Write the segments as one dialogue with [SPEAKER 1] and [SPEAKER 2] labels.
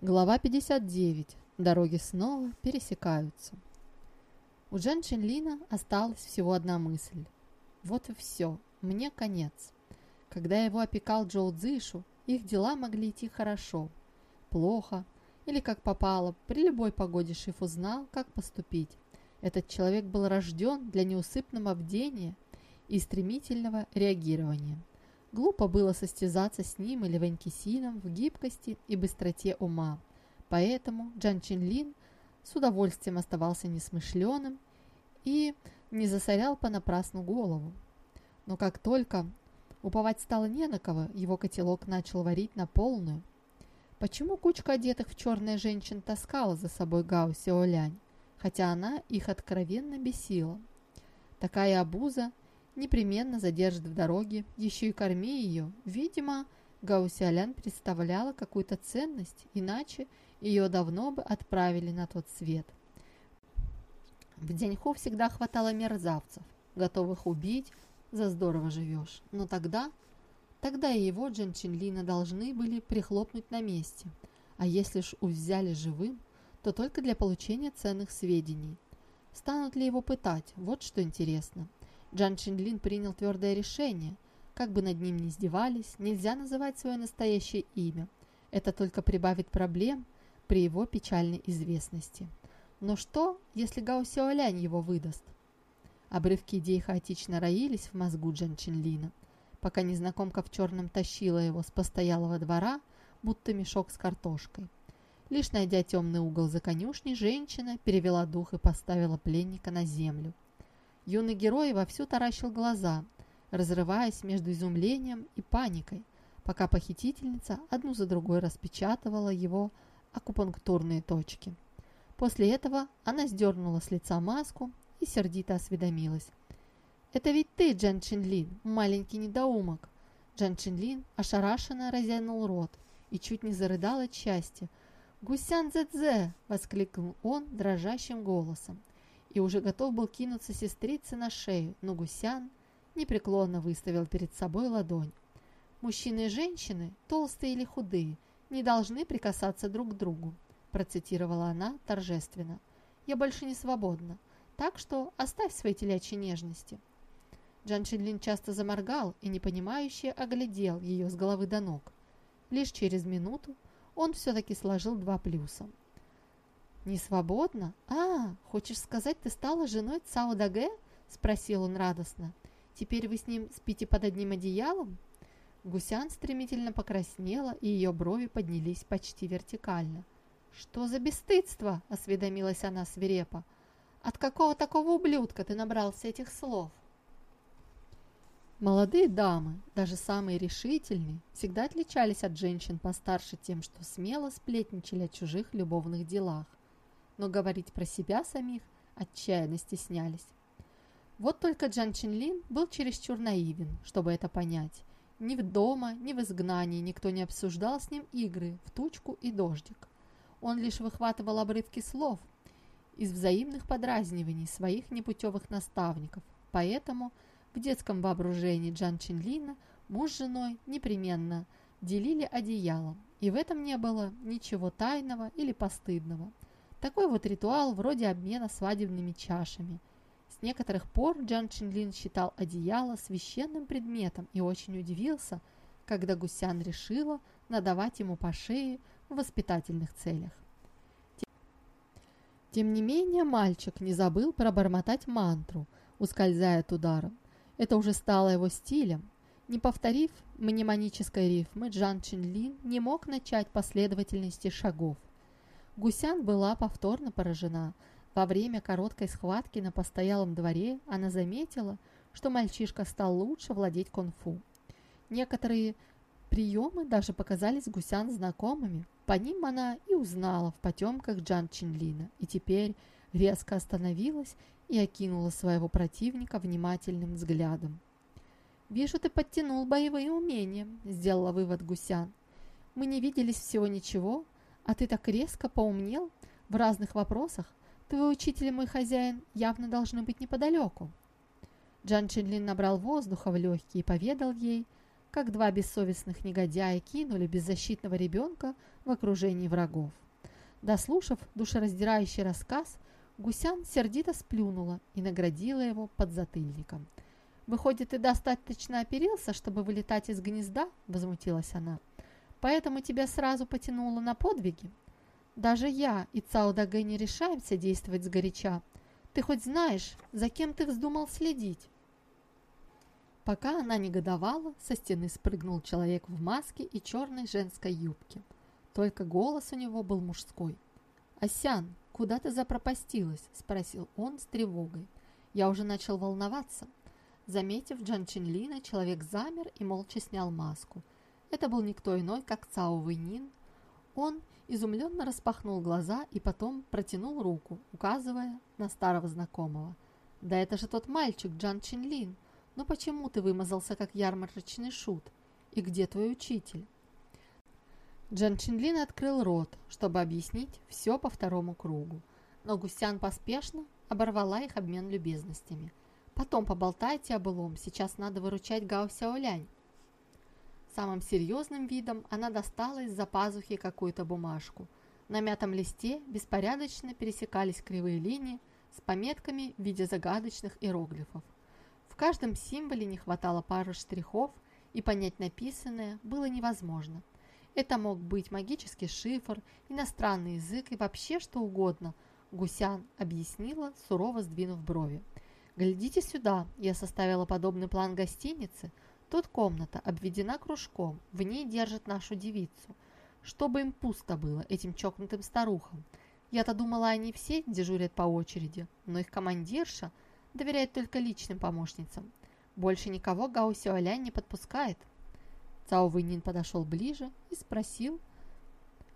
[SPEAKER 1] Глава 59. Дороги снова пересекаются. У Джан Чинлина осталась всего одна мысль. Вот и все, мне конец. Когда его опекал Джоу Цзишу, их дела могли идти хорошо, плохо или как попало. При любой погоде Шиф узнал, как поступить. Этот человек был рожден для неусыпного бдения и стремительного реагирования. Глупо было состязаться с ним или Ванькисином в гибкости и быстроте ума. Поэтому Джан Чинлин с удовольствием оставался несмышленым и не засорял понапрасну голову. Но как только уповать стало не на кого, его котелок начал варить на полную. Почему кучка одетых в черные женщин таскала за собой Гао Сяолянь, хотя она их откровенно бесила? Такая обуза непременно задержит в дороге, еще и корми ее. Видимо, Гаусялян представляла какую-то ценность, иначе ее давно бы отправили на тот свет. В Деньху всегда хватало мерзавцев, готовых убить, за здорово живешь. Но тогда, тогда и его Джан Чинлина должны были прихлопнуть на месте. А если ж взяли живым, то только для получения ценных сведений. Станут ли его пытать? Вот что интересно. Джан Чинлин принял твердое решение. Как бы над ним ни издевались, нельзя называть свое настоящее имя. Это только прибавит проблем при его печальной известности. Но что, если Гао Сяолянь его выдаст? Обрывки идей хаотично роились в мозгу Джан Чинлина, пока незнакомка в черном тащила его с постоялого двора, будто мешок с картошкой. Лишь найдя темный угол за конюшней, женщина перевела дух и поставила пленника на землю. Юный герой вовсю таращил глаза, разрываясь между изумлением и паникой, пока похитительница одну за другой распечатывала его акупунктурные точки. После этого она сдернула с лица маску и сердито осведомилась. «Это ведь ты, Джан Чинлин, маленький недоумок!» Джан Чинлин ошарашенно разянул рот и чуть не зарыдал от счастья. «Гусян Зэдзе!» — воскликнул он дрожащим голосом и уже готов был кинуться сестрице на шею, но Гусян непреклонно выставил перед собой ладонь. «Мужчины и женщины, толстые или худые, не должны прикасаться друг к другу», процитировала она торжественно. «Я больше не свободна, так что оставь свои телячьи нежности». Джан Шинлин часто заморгал и непонимающе оглядел ее с головы до ног. Лишь через минуту он все-таки сложил два плюса – «Не свободна? А, хочешь сказать, ты стала женой Цао Даге?» – спросил он радостно. «Теперь вы с ним спите под одним одеялом?» Гусян стремительно покраснела, и ее брови поднялись почти вертикально. «Что за бесстыдство?» – осведомилась она свирепо. «От какого такого ублюдка ты набрался этих слов?» Молодые дамы, даже самые решительные, всегда отличались от женщин постарше тем, что смело сплетничали о чужих любовных делах но говорить про себя самих отчаянно стеснялись. Вот только Джан Чинлин был чересчур наивен, чтобы это понять. Ни в дома, ни в изгнании никто не обсуждал с ним игры в тучку и дождик. Он лишь выхватывал обрывки слов из взаимных подразниваний своих непутевых наставников. Поэтому в детском воображении Джан Чинлина муж с женой непременно делили одеяло, и в этом не было ничего тайного или постыдного – такой вот ритуал вроде обмена свадебными чашами. С некоторых пор Джан Чинлин считал одеяло священным предметом и очень удивился, когда Гусян решила надавать ему по шее в воспитательных целях. Тем не менее, мальчик не забыл пробормотать мантру, ускользая от удара. Это уже стало его стилем. Не повторив мнемонической рифмы, Джан Чинлин не мог начать последовательности шагов. Гусян была повторно поражена. Во время короткой схватки на постоялом дворе она заметила, что мальчишка стал лучше владеть кунг-фу. Некоторые приемы даже показались Гусян знакомыми. По ним она и узнала в потемках Джан Чинлина, и теперь резко остановилась и окинула своего противника внимательным взглядом. «Вижу, ты подтянул боевые умения», – сделала вывод Гусян. «Мы не виделись всего ничего, а ты так резко поумнел в разных вопросах. Твой учитель и мой хозяин явно должны быть неподалеку. Джан Чинлин набрал воздуха в легкие и поведал ей как два бессовестных негодяя кинули беззащитного ребенка в окружении врагов. Дослушав душераздирающий рассказ, Гусян сердито сплюнула и наградила его подзатыльником. «Выходит, ты достаточно оперился, чтобы вылетать из гнезда?» – возмутилась она. «Поэтому тебя сразу потянуло на подвиги? Даже я и Цао Дагэ не решаемся действовать сгоряча. Ты хоть знаешь, за кем ты вздумал следить?» Пока она негодовала, со стены спрыгнул человек в маске и черной женской юбке. Только голос у него был мужской. «Асян, куда ты запропастилась?» – спросил он с тревогой. Я уже начал волноваться. Заметив Джан Чинлина, человек замер и молча снял маску. Это был никто иной, как Цао Вэйнин. Он изумленно распахнул глаза и потом протянул руку, указывая на старого знакомого. «Да это же тот мальчик, Джан Чинлин!» «Ну почему ты вымазался, как ярмарочный шут? И где твой учитель?» Джан Чинлин открыл рот, чтобы объяснить все по второму кругу, но Гусян поспешно оборвала их обмен любезностями. «Потом поболтайте о былом, сейчас надо выручать Гао Сяолянь». Самым серьезным видом она достала из-за пазухи какую-то бумажку. На мятом листе беспорядочно пересекались кривые линии с пометками в виде загадочных иероглифов каждом символе не хватало пары штрихов, и понять написанное было невозможно. Это мог быть магический шифр, иностранный язык и вообще что угодно, Гусян объяснила, сурово сдвинув брови. «Глядите сюда, я составила подобный план гостиницы. Тут комната обведена кружком, в ней держат нашу девицу. Чтобы им пусто было, этим чокнутым старухам. Я-то думала, они все дежурят по очереди, но их командирша – доверяет только личным помощницам. Больше никого Гао Сюалянь не подпускает. Цао Вэнин подошел ближе и спросил,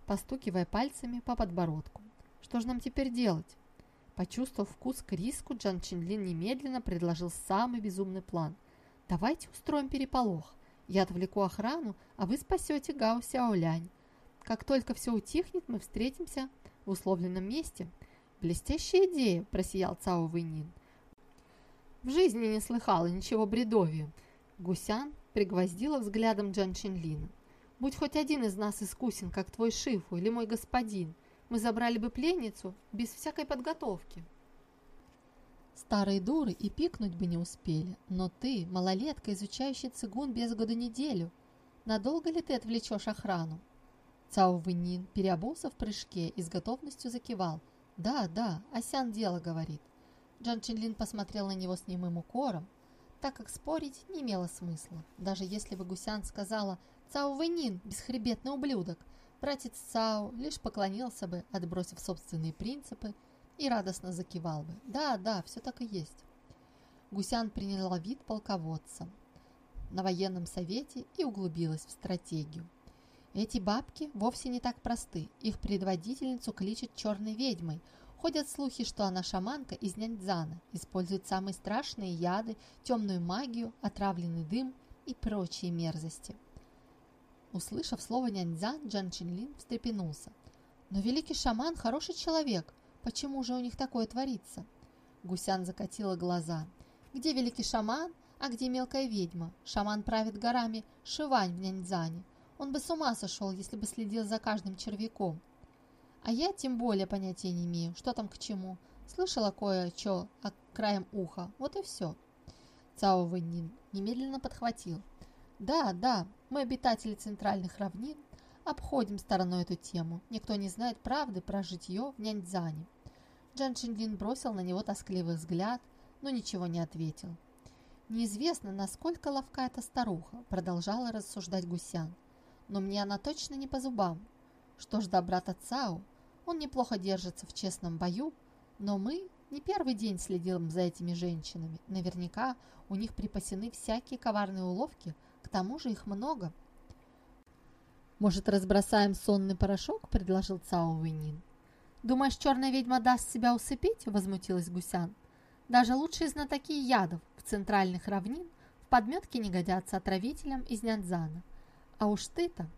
[SPEAKER 1] постукивая пальцами по подбородку. «Что же нам теперь делать?» Почувствовав вкус к риску, Джан Чинлин немедленно предложил самый безумный план. «Давайте устроим переполох. Я отвлеку охрану, а вы спасете Гао Сяолянь. Как только все утихнет, мы встретимся в условленном месте». «Блестящая идея!» – просиял Цао Вэнин. В жизни не слыхала ничего бредовью. Гусян пригвоздила взглядом Джан Чинлина. Будь хоть один из нас искусен, как твой Шифу или мой господин, мы забрали бы пленницу без всякой подготовки. Старые дуры и пикнуть бы не успели, но ты, малолетка, изучающий цигун без года неделю, надолго ли ты отвлечешь охрану? Цао Вэнин переобулся в прыжке и с готовностью закивал. Да, да, Асян дело говорит. Джан Чинлин посмотрел на него с немым укором, так как спорить не имело смысла. Даже если бы Гусян сказала «Цао Вэнин, бесхребетный ублюдок», братец Цао лишь поклонился бы, отбросив собственные принципы, и радостно закивал бы. «Да, да, все так и есть». Гусян приняла вид полководца на военном совете и углубилась в стратегию. Эти бабки вовсе не так просты. Их предводительницу кличет черной ведьмой – Ходят слухи, что она шаманка из Няньцзана, использует самые страшные яды, темную магию, отравленный дым и прочие мерзости. Услышав слово Няньцзан, Джан Чинлин встрепенулся. «Но великий шаман хороший человек. Почему же у них такое творится?» Гусян закатила глаза. «Где великий шаман, а где мелкая ведьма? Шаман правит горами Шивань в Няньцзане. Он бы с ума сошел, если бы следил за каждым червяком. А я тем более понятия не имею, что там к чему. Слышала кое-что краем уха, вот и все. Цао Вэньнин немедленно подхватил. Да, да, мы обитатели центральных равнин, обходим стороной эту тему. Никто не знает правды про житье в Няньцзане. Джан Чинлин бросил на него тоскливый взгляд, но ничего не ответил. Неизвестно, насколько ловка эта старуха, продолжала рассуждать Гусян. Но мне она точно не по зубам. Что ж до брата Цао, он неплохо держится в честном бою, но мы не первый день следим за этими женщинами. Наверняка у них припасены всякие коварные уловки, к тому же их много. «Может, разбросаем сонный порошок?» – предложил Цао Вэнин. «Думаешь, черная ведьма даст себя усыпить?» – возмутилась Гусян. «Даже лучшие знатоки ядов в центральных равнин в подметке не годятся отравителям из Няньцзана. А уж ты-то...»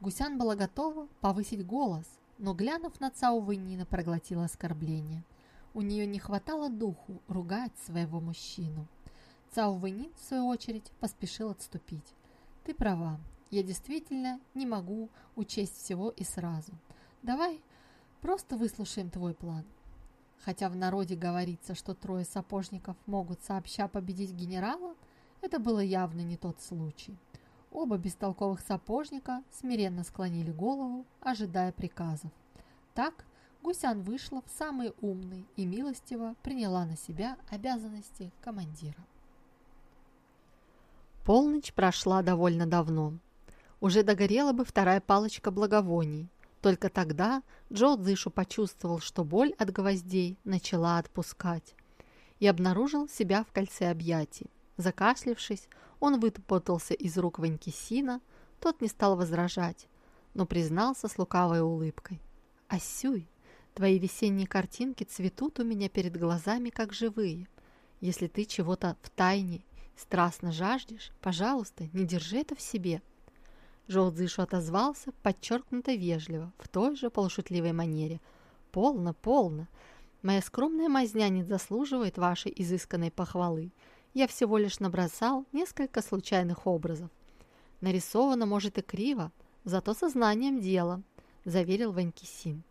[SPEAKER 1] Гусян была готова повысить голос – но, глянув на Цао Вэнина, проглотила оскорбление. У нее не хватало духу ругать своего мужчину. Цао Вэнин, в свою очередь, поспешил отступить. Ты права, я действительно не могу учесть всего и сразу. Давай просто выслушаем твой план. Хотя в народе говорится, что трое сапожников могут сообща победить генерала, это было явно не тот случай. Оба бестолковых сапожника смиренно склонили голову, ожидая приказов. Так Гусян вышла в самый умный и милостиво приняла на себя обязанности командира.
[SPEAKER 2] Полночь прошла довольно давно. Уже догорела бы вторая палочка благовоний. Только тогда Джо Дзышу почувствовал, что боль от гвоздей начала отпускать и обнаружил себя в кольце объятий. Закашлившись, он выпутался из рук Ванькисина, тот не стал возражать, но признался с лукавой улыбкой. «Асюй, твои весенние картинки цветут у меня перед глазами, как живые. Если ты чего-то в тайне страстно жаждешь, пожалуйста, не держи это в себе». Жоудзышу отозвался подчеркнуто вежливо, в той же полушутливой манере. «Полно, полно. Моя скромная мазня не заслуживает вашей изысканной похвалы. Я всего лишь набросал несколько случайных образов. Нарисовано, может, и криво, зато сознанием дела, заверил Ванькисин.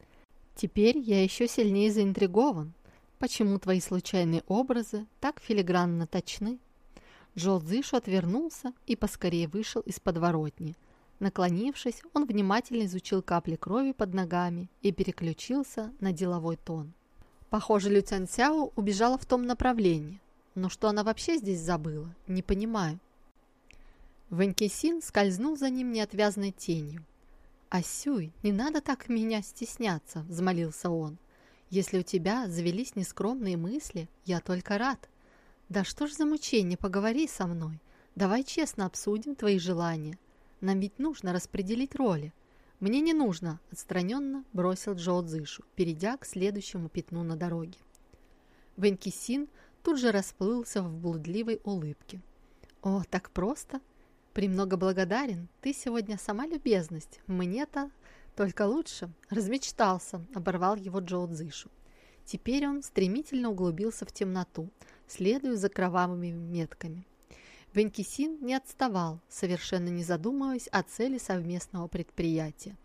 [SPEAKER 2] Теперь я еще сильнее заинтригован. Почему твои случайные образы так филигранно точны? Джо Цзышу отвернулся и поскорее вышел из подворотни. Наклонившись, он внимательно изучил капли крови под ногами и переключился на деловой тон. Похоже, Лю Цянцяо убежала в том направлении. Но что она вообще здесь забыла, не понимаю. Ванькисин скользнул за ним неотвязной тенью. «Асюй, не надо так меня стесняться», — взмолился он. «Если у тебя завелись нескромные мысли, я только рад. Да что ж за мучение, поговори со мной. Давай честно обсудим твои желания. Нам ведь нужно распределить роли. Мне не нужно», — отстраненно бросил Джоу Цзышу, перейдя к следующему пятну на дороге. Ванькисин тут же расплылся в блудливой улыбке. «О, так просто! Премного благодарен. Ты сегодня сама любезность. Мне-то только лучше. Размечтался», — оборвал его Джоу Цзышу. Теперь он стремительно углубился в темноту, следуя за кровавыми метками. Венкисин не отставал, совершенно не задумываясь о цели совместного предприятия.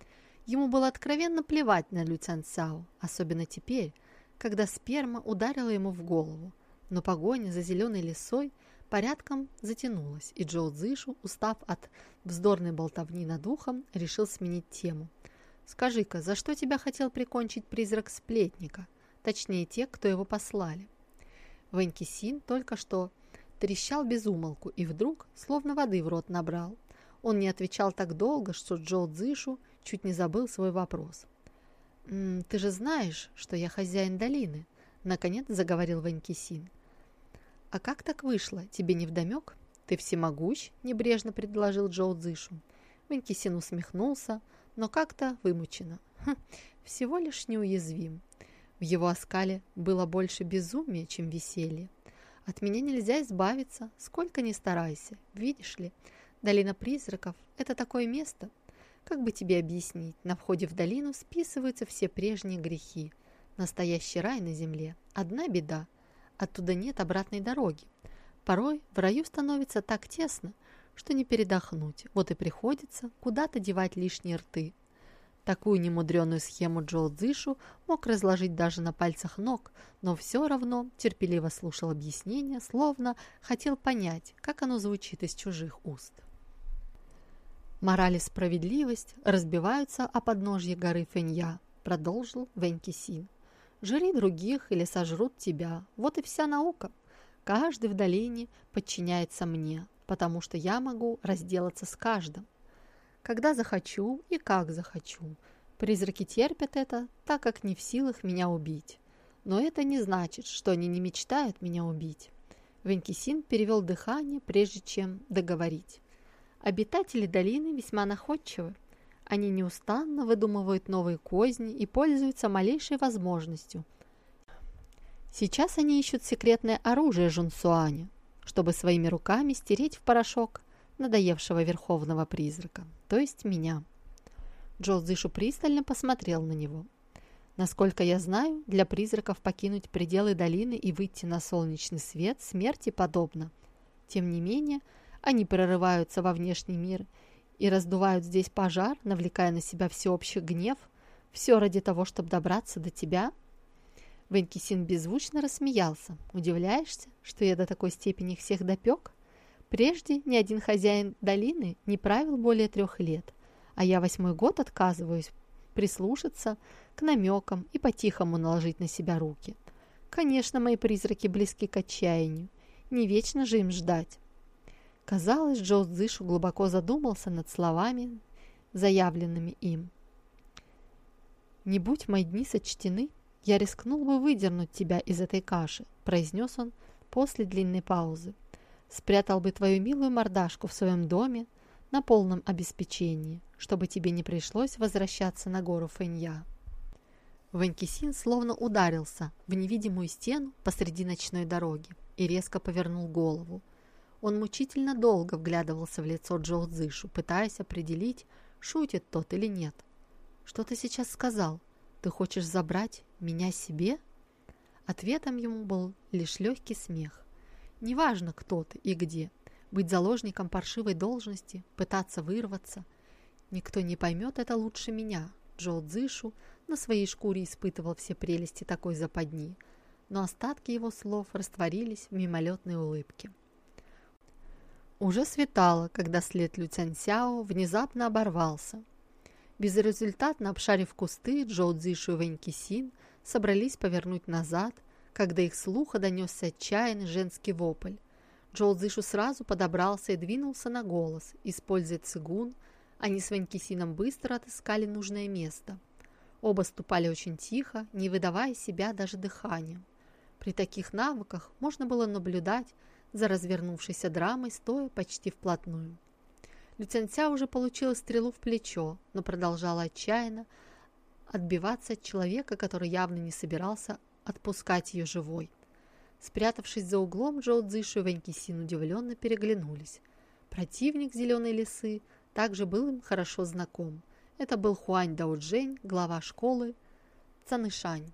[SPEAKER 2] Ему было откровенно плевать на Лю Цянцао, особенно теперь, когда сперма ударила ему в голову. Но погоня за зеленой лесой порядком затянулась, и Джоу Цзышу, устав от вздорной болтовни над ухом, решил сменить тему. «Скажи-ка, за что тебя хотел прикончить призрак сплетника? Точнее, те, кто его послали?» Вэньки Син только что трещал без умолку и вдруг словно воды в рот набрал. Он не отвечал так долго, что Джоу Цзышу чуть не забыл свой вопрос. «Ты же знаешь, что я хозяин долины?» Наконец заговорил Ванькисин. «А как так вышло? Тебе не вдомек?» «Ты всемогущ?» – небрежно предложил Джоу Цзышу. Ванькисин усмехнулся, но как-то вымучено. Хм, всего лишь неуязвим. В его оскале было больше безумия, чем веселья. От меня нельзя избавиться, сколько ни старайся. Видишь ли, долина призраков – это такое место. Как бы тебе объяснить, на входе в долину списываются все прежние грехи – Настоящий рай на земле. Одна беда. Оттуда нет обратной дороги. Порой в раю становится так тесно, что не передохнуть. Вот и приходится куда-то девать лишние рты. Такую немудреную схему Джоу Цзышу мог разложить даже на пальцах ног, но все равно терпеливо слушал объяснение, словно хотел понять, как оно звучит из чужих уст. Мораль справедливость разбиваются о подножье горы Фэнья, продолжил Вэньки Син. Жри других или сожрут тебя. Вот и вся наука. Каждый в долине подчиняется мне, потому что я могу разделаться с каждым. Когда захочу и как захочу. Призраки терпят это, так как не в силах меня убить. Но это не значит, что они не мечтают меня убить. Венкисин перевел дыхание, прежде чем договорить. Обитатели долины весьма находчивы. Они неустанно выдумывают новые козни и пользуются малейшей возможностью. Сейчас они ищут секретное оружие Жунсуаня, чтобы своими руками стереть в порошок надоевшего верховного призрака, то есть меня. Джо Зышу пристально посмотрел на него. Насколько я знаю, для призраков покинуть пределы долины и выйти на солнечный свет смерти подобно. Тем не менее, Они прорываются во внешний мир и раздувают здесь пожар, навлекая на себя всеобщий гнев. Все ради того, чтобы добраться до тебя?» Венкисин беззвучно рассмеялся. «Удивляешься, что я до такой степени их всех допек? Прежде ни один хозяин долины не правил более трех лет, а я восьмой год отказываюсь прислушаться к намекам и по-тихому наложить на себя руки. Конечно, мои призраки близки к отчаянию. Не вечно же им ждать. Казалось, Джо Цзышу глубоко задумался над словами, заявленными им. «Не будь мои дни сочтены, я рискнул бы выдернуть тебя из этой каши», произнес он после длинной паузы. «Спрятал бы твою милую мордашку в своем доме на полном обеспечении, чтобы тебе не пришлось возвращаться на гору Фэнья». Ванькисин словно ударился в невидимую стену посреди ночной дороги и резко повернул голову. Он мучительно долго вглядывался в лицо Джоу Цзышу, пытаясь определить, шутит тот или нет. «Что ты сейчас сказал? Ты хочешь забрать меня себе?» Ответом ему был лишь легкий смех. «Неважно, кто ты и где. Быть заложником паршивой должности, пытаться вырваться. Никто не поймет это лучше меня». Джоу Цзышу на своей шкуре испытывал все прелести такой западни, но остатки его слов растворились в мимолетной улыбке. Уже светало, когда след Лю Цяньсяо внезапно оборвался. Безрезультатно обшарив кусты, Джоу Цзишу и Вэнь Кисин собрались повернуть назад, когда их слуха донесся отчаянный женский вопль. Джоу Цзишу сразу подобрался и двинулся на голос, используя цигун. Они с Вэнь Кисином быстро отыскали нужное место. Оба ступали очень тихо, не выдавая себя даже дыханием. При таких навыках можно было наблюдать за развернувшейся драмой, стоя почти вплотную. Люценця уже получила стрелу в плечо, но продолжала отчаянно отбиваться от человека, который явно не собирался отпускать ее живой. Спрятавшись за углом, Джоу Цзишу и Ванькисин удивленно переглянулись. Противник зеленой лисы также был им хорошо знаком – это был Хуань Даоджень, глава школы Цанышань.